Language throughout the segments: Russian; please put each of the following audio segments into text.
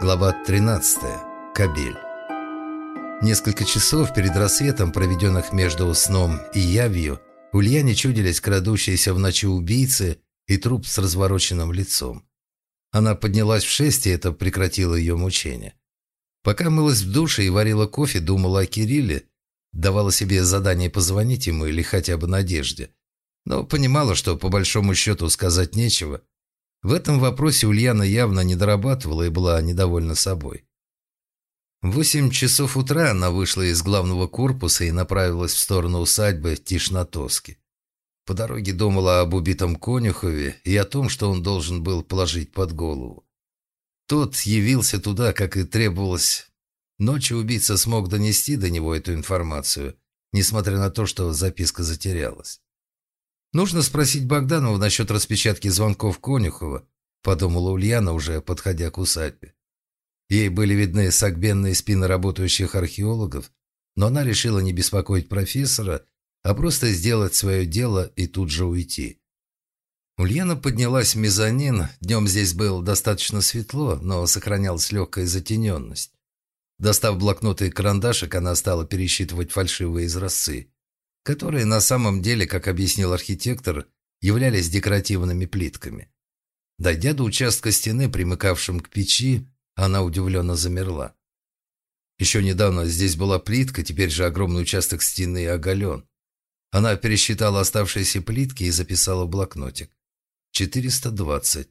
Глава 13. Кабель. Несколько часов перед рассветом, проведенных между сном и явью, Ульяне чудились крадущиеся в ночи убийцы и труп с развороченным лицом. Она поднялась в шесть, и это прекратило ее мучение. Пока мылась в душе и варила кофе, думала о Кирилле, давала себе задание позвонить ему или хотя бы Надежде. Но понимала, что по большому счету сказать нечего – в этом вопросе Ульяна явно не дорабатывала и была недовольна собой. В восемь часов утра она вышла из главного корпуса и направилась в сторону усадьбы Тишнатоски. По дороге думала об убитом Конюхове и о том, что он должен был положить под голову. Тот явился туда, как и требовалось. Ночью убийца смог донести до него эту информацию, несмотря на то, что записка затерялась. «Нужно спросить Богданова насчет распечатки звонков Конюхова», подумала Ульяна, уже подходя к усадьбе. Ей были видны согбенные спины работающих археологов, но она решила не беспокоить профессора, а просто сделать свое дело и тут же уйти. Ульяна поднялась в мезонин. Днем здесь было достаточно светло, но сохранялась легкая затененность. Достав блокнот и карандашик, она стала пересчитывать фальшивые изразцы которые на самом деле, как объяснил архитектор, являлись декоративными плитками. Дойдя до участка стены, примыкавшим к печи, она удивленно замерла. Еще недавно здесь была плитка, теперь же огромный участок стены оголен. Она пересчитала оставшиеся плитки и записала в блокнотик. 420.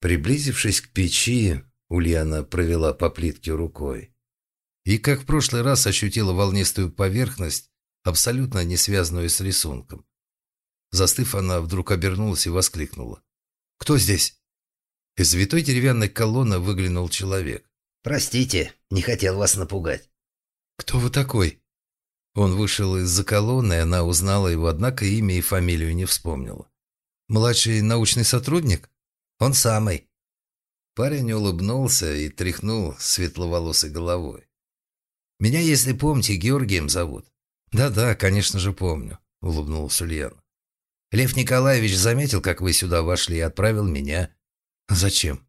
Приблизившись к печи, Ульяна провела по плитке рукой. И, как в прошлый раз, ощутила волнистую поверхность, абсолютно не связанную с рисунком. Застыв, она вдруг обернулась и воскликнула. «Кто здесь?» Из витой деревянной колонны выглянул человек. «Простите, не хотел вас напугать». «Кто вы такой?» Он вышел из-за колонны, и она узнала его, однако имя и фамилию не вспомнила. «Младший научный сотрудник?» «Он самый». Парень улыбнулся и тряхнул светловолосой головой. «Меня, если помните, Георгием зовут. «Да-да, конечно же помню», — улыбнулся Ульяна. «Лев Николаевич заметил, как вы сюда вошли, и отправил меня». «Зачем?»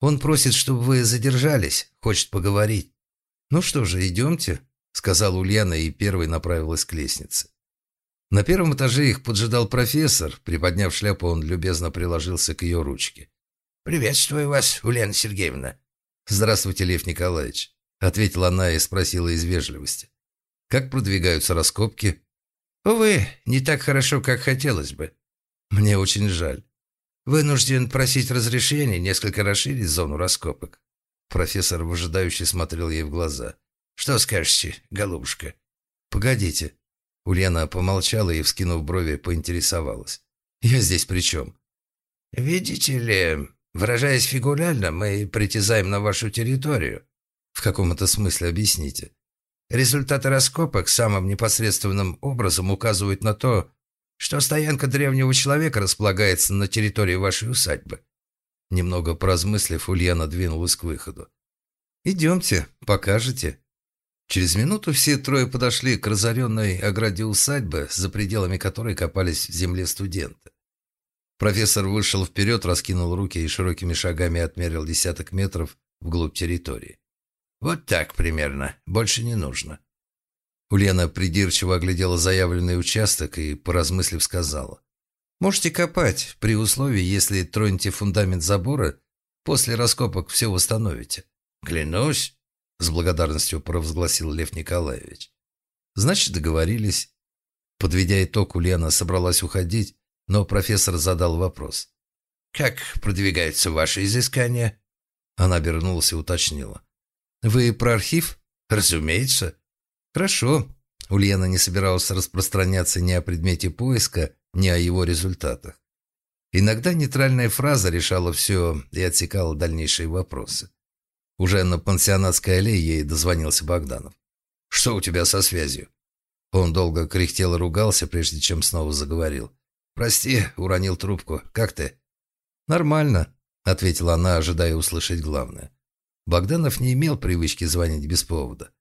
«Он просит, чтобы вы задержались, хочет поговорить». «Ну что же, идемте», — сказала Ульяна и первой направилась к лестнице. На первом этаже их поджидал профессор. Приподняв шляпу, он любезно приложился к ее ручке. «Приветствую вас, Ульяна Сергеевна». «Здравствуйте, Лев Николаевич», — ответила она и спросила из вежливости. Как продвигаются раскопки? Увы, не так хорошо, как хотелось бы. Мне очень жаль. Вынужден просить разрешения несколько расширить зону раскопок. Профессор выжидающе смотрел ей в глаза. Что скажете, голубушка? Погодите. Ульяна помолчала и, вскинув брови, поинтересовалась. Я здесь при чем? Видите ли, выражаясь фигурально, мы притязаем на вашу территорию. В каком это смысле объясните? Результаты раскопок самым непосредственным образом указывают на то, что стоянка древнего человека располагается на территории вашей усадьбы. Немного поразмыслив, Ульяна двинулась к выходу. «Идемте, покажете». Через минуту все трое подошли к разоренной ограде усадьбы, за пределами которой копались в земле студенты. Профессор вышел вперед, раскинул руки и широкими шагами отмерил десяток метров вглубь территории. Вот так примерно. Больше не нужно. Ульяна придирчиво оглядела заявленный участок и, поразмыслив, сказала. «Можете копать, при условии, если тронете фундамент забора, после раскопок все восстановите». «Клянусь», — с благодарностью провозгласил Лев Николаевич. «Значит, договорились». Подведя итог, Ульяна собралась уходить, но профессор задал вопрос. «Как продвигаются ваши изыскания?» Она обернулась и уточнила. «Вы про архив?» «Разумеется». «Хорошо». Ульяна не собиралась распространяться ни о предмете поиска, ни о его результатах. Иногда нейтральная фраза решала все и отсекала дальнейшие вопросы. Уже на пансионатской аллее ей дозвонился Богданов. «Что у тебя со связью?» Он долго кряхтел и ругался, прежде чем снова заговорил. «Прости, уронил трубку. Как ты?» «Нормально», — ответила она, ожидая услышать главное. Богданов не имел привычки звонить без повода.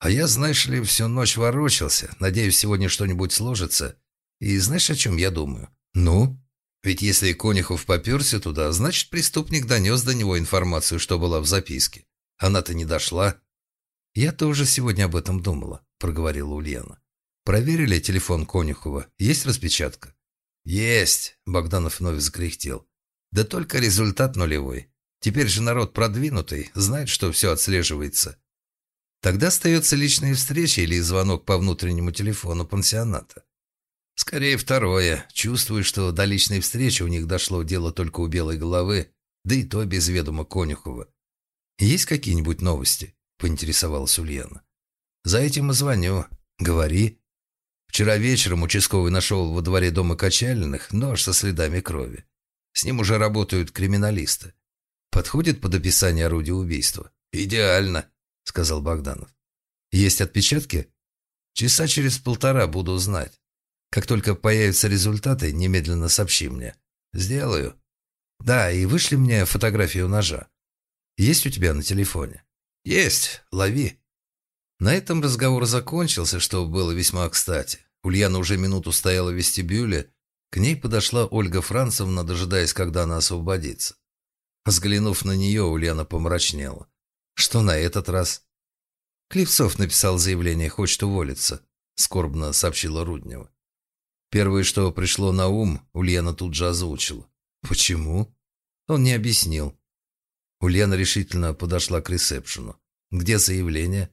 А я, знаешь ли, всю ночь ворочался. Надеюсь, сегодня что-нибудь сложится. И знаешь, о чем я думаю? Ну? Ведь если Конюхов поперся туда, значит, преступник донес до него информацию, что была в записке. Она-то не дошла. «Я тоже сегодня об этом думала», — проговорила Ульяна. «Проверили телефон Конюхова? Есть распечатка?» «Есть», — Богданов вновь закряхтел. «Да только результат нулевой. Теперь же народ продвинутый, знает, что все отслеживается. Тогда остается личная встреча или звонок по внутреннему телефону пансионата. Скорее второе. Чувствую, что до личной встречи у них дошло дело только у белой головы, да и то без ведома Конюхова. «Есть какие-нибудь новости?» – поинтересовалась Ульяна. «За этим и звоню. Говори». Вчера вечером участковый нашел во дворе дома Качалиных нож со следами крови. С ним уже работают криминалисты. Подходит под описание орудия убийства? «Идеально», — сказал Богданов. «Есть отпечатки?» «Часа через полтора буду знать. Как только появятся результаты, немедленно сообщи мне. Сделаю. Да, и вышли мне фотографию ножа. Есть у тебя на телефоне? Есть. Лови. На этом разговор закончился, что было весьма кстати. Ульяна уже минуту стояла в вестибюле. К ней подошла Ольга Францевна, дожидаясь, когда она освободится. Взглянув на нее, Ульяна помрачнела. Что на этот раз? Клевцов написал заявление, хочет уволиться, скорбно сообщила Руднева. Первое, что пришло на ум, Ульяна тут же озвучила. Почему? Он не объяснил. Ульяна решительно подошла к ресепшену. Где заявление?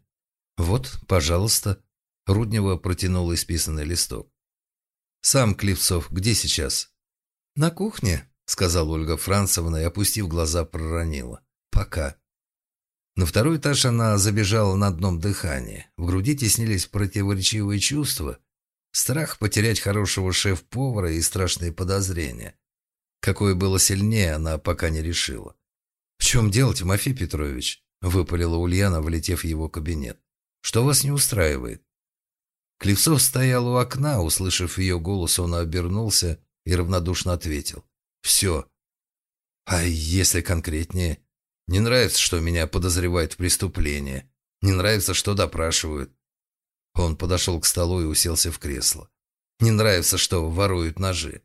Вот, пожалуйста. Руднева протянула исписанный листок. Сам Клевцов где сейчас? На кухне, сказала Ольга Францевна и, опустив глаза, проронила. Пока. На второй этаж она забежала на одном дыхании. В груди теснились противоречивые чувства – Страх потерять хорошего шеф-повара и страшные подозрения. Какое было сильнее, она пока не решила. «В чем дело, Тимофей Петрович?» – выпалила Ульяна, влетев в его кабинет. «Что вас не устраивает?» Клевцов стоял у окна, услышав ее голос, он обернулся и равнодушно ответил. «Все». «А если конкретнее?» «Не нравится, что меня подозревают в преступлении. Не нравится, что допрашивают. Он подошел к столу и уселся в кресло. Не нравится, что воруют ножи.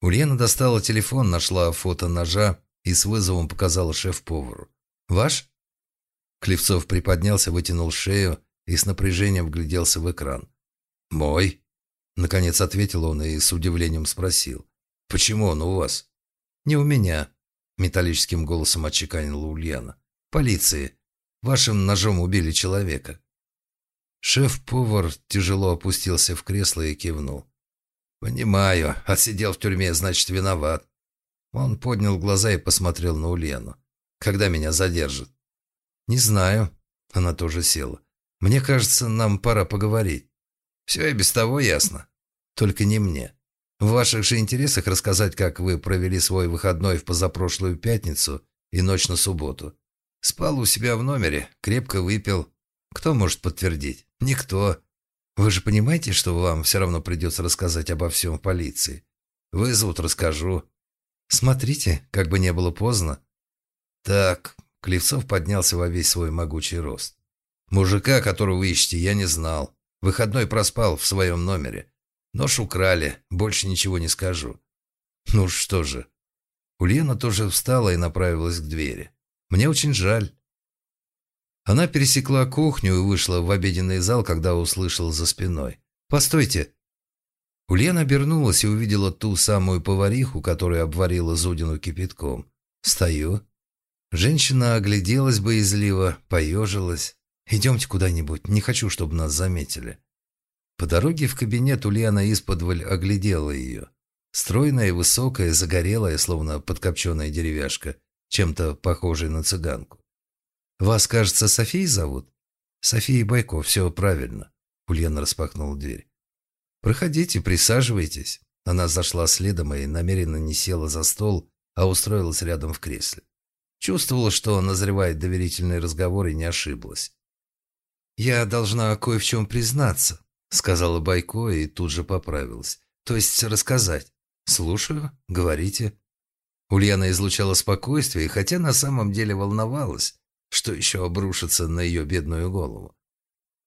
Ульяна достала телефон, нашла фото ножа и с вызовом показала шеф-повару. «Ваш?» Клевцов приподнялся, вытянул шею и с напряжением вгляделся в экран. «Мой?» Наконец ответил он и с удивлением спросил. «Почему он у вас?» «Не у меня», — металлическим голосом отчеканила Ульяна. «Полиции. Вашим ножом убили человека». Шеф-повар тяжело опустился в кресло и кивнул. «Понимаю. Отсидел в тюрьме, значит, виноват». Он поднял глаза и посмотрел на Ульяну. «Когда меня задержат?» «Не знаю». Она тоже села. «Мне кажется, нам пора поговорить». «Все и без того ясно. Только не мне. В ваших же интересах рассказать, как вы провели свой выходной в позапрошлую пятницу и ночь на субботу. Спал у себя в номере, крепко выпил, кто может подтвердить? Никто. Вы же понимаете, что вам все равно придется рассказать обо всем в полиции? Вызовут, расскажу. Смотрите, как бы не было поздно. Так, Клевцов поднялся во весь свой могучий рост. Мужика, которого вы ищете, я не знал. Выходной проспал в своем номере. Нож украли, больше ничего не скажу. Ну что же. Ульяна тоже встала и направилась к двери. Мне очень жаль. Она пересекла кухню и вышла в обеденный зал, когда услышала за спиной. «Постойте!» Ульяна обернулась и увидела ту самую повариху, которая обварила Зудину кипятком. «Стою». Женщина огляделась боязливо, поежилась. «Идемте куда-нибудь, не хочу, чтобы нас заметили». По дороге в кабинет Ульяна исподволь оглядела ее. Стройная, высокая, загорелая, словно подкопченная деревяшка, чем-то похожая на цыганку. «Вас, кажется, Софией зовут?» «София Байко, все правильно». Ульяна распахнула дверь. «Проходите, присаживайтесь». Она зашла следом и намеренно не села за стол, а устроилась рядом в кресле. Чувствовала, что назревает доверительный разговор и не ошиблась. «Я должна кое в чем признаться», — сказала Байко и тут же поправилась. «То есть рассказать». «Слушаю. Говорите». Ульяна излучала спокойствие, хотя на самом деле волновалась. Что еще обрушится на ее бедную голову?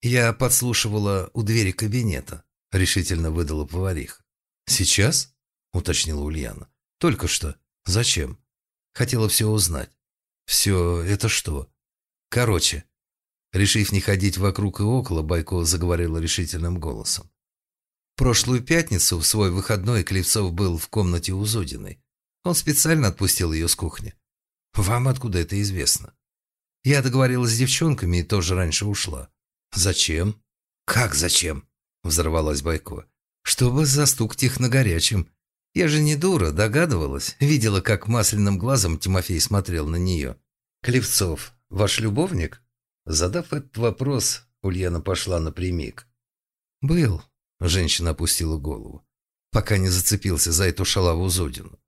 Я подслушивала у двери кабинета, решительно выдала повариха. Сейчас? уточнила Ульяна. «Только что. Зачем?» «Хотела все узнать». «Все это что?» «Короче». Решив не ходить вокруг и около, Байко заговорила решительным голосом. Прошлую пятницу, в свой выходной, Клевцов был в комнате у Зудиной. Он специально отпустил ее с кухни. «Вам откуда это известно?» «Я договорилась с девчонками и тоже раньше ушла». «Зачем?» «Как зачем?» – взорвалась Байко. «Чтобы застукать их на горячем. Я же не дура, догадывалась. Видела, как масляным глазом Тимофей смотрел на нее. Клевцов, ваш любовник?» Задав этот вопрос, Ульяна пошла напрямик. «Был», – женщина опустила голову, пока не зацепился за эту шалаву Зудину.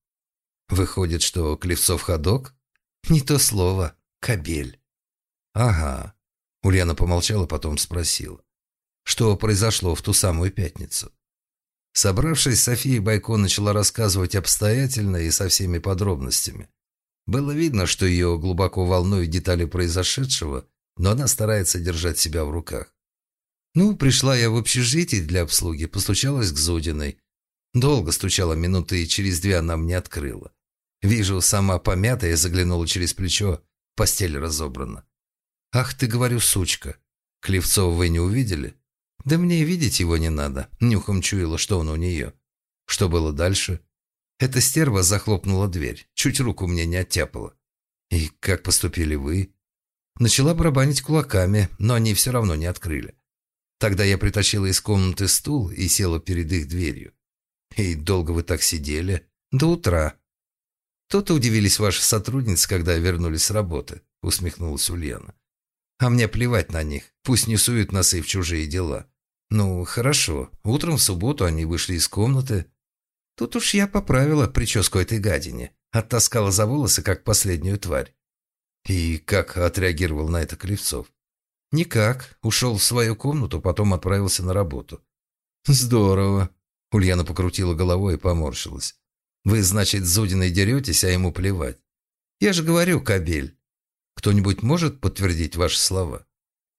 «Выходит, что Клевцов ходок?» «Не то слово. Кобель». «Ага». Ульяна помолчала, потом спросила. «Что произошло в ту самую пятницу?» Собравшись, София Байко начала рассказывать обстоятельно и со всеми подробностями. Было видно, что ее глубоко волнуют детали произошедшего, но она старается держать себя в руках. Ну, пришла я в общежитие для обслуги, постучалась к Зудиной. Долго стучала, минуты и через две она мне открыла. Вижу, сама помятая, заглянула через плечо, постель разобрана. «Ах ты, говорю, сучка! Клевцова вы не увидели?» «Да мне и видеть его не надо», — нюхом чуяла, что он у нее. Что было дальше? Эта стерва захлопнула дверь, чуть руку мне не оттяпала. «И как поступили вы?» Начала барабанить кулаками, но они все равно не открыли. Тогда я притащила из комнаты стул и села перед их дверью. «И долго вы так сидели?» «До утра», «То-то удивились ваши сотрудницы, когда вернулись с работы», — усмехнулась Ульяна. «А мне плевать на них. Пусть не суют носы в чужие дела. Ну, хорошо. Утром в субботу они вышли из комнаты. Тут уж я поправила прическу этой гадине. Оттаскала за волосы, как последнюю тварь. И как отреагировал на это Кривцов? Никак. Ушел в свою комнату, потом отправился на работу. Здорово. Ульяна покрутила головой и поморщилась. Вы, значит, с Зудиной деретесь, а ему плевать. Я же говорю, кабель. Кто-нибудь может подтвердить ваши слова?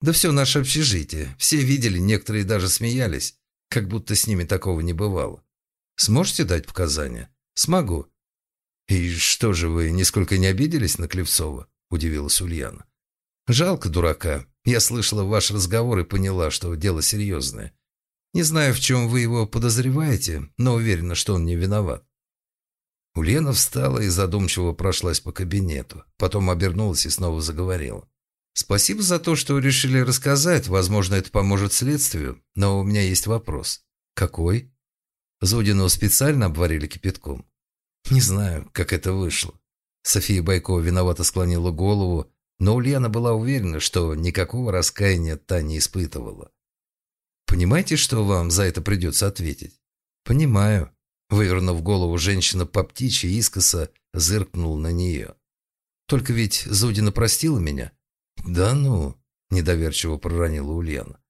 Да все наше общежитие. Все видели, некоторые даже смеялись, как будто с ними такого не бывало. Сможете дать показания? Смогу. И что же вы, нисколько не обиделись на Клевцова? Удивилась Ульяна. Жалко дурака. Я слышала ваш разговор и поняла, что дело серьезное. Не знаю, в чем вы его подозреваете, но уверена, что он не виноват. Ульяна встала и задумчиво прошлась по кабинету. Потом обернулась и снова заговорила. «Спасибо за то, что решили рассказать. Возможно, это поможет следствию. Но у меня есть вопрос». «Какой?» Зудину специально обварили кипятком. «Не знаю, как это вышло». София Байкова виновато склонила голову, но Ульяна была уверена, что никакого раскаяния та не испытывала. «Понимаете, что вам за это придется ответить?» «Понимаю», Вывернув голову, женщина по птичьи искоса зыркнул на нее. «Только ведь Зудина простила меня?» «Да ну!» – недоверчиво проронила Ульяна.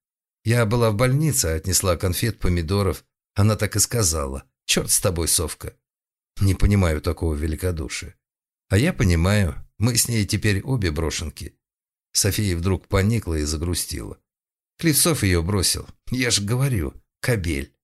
«Я была в больнице, отнесла конфет, помидоров. Она так и сказала. Черт с тобой, совка!» «Не понимаю такого великодушия». «А я понимаю. Мы с ней теперь обе брошенки». София вдруг поникла и загрустила. Клевцов ее бросил. «Я же говорю, кобель».